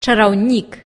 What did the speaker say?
czarownik.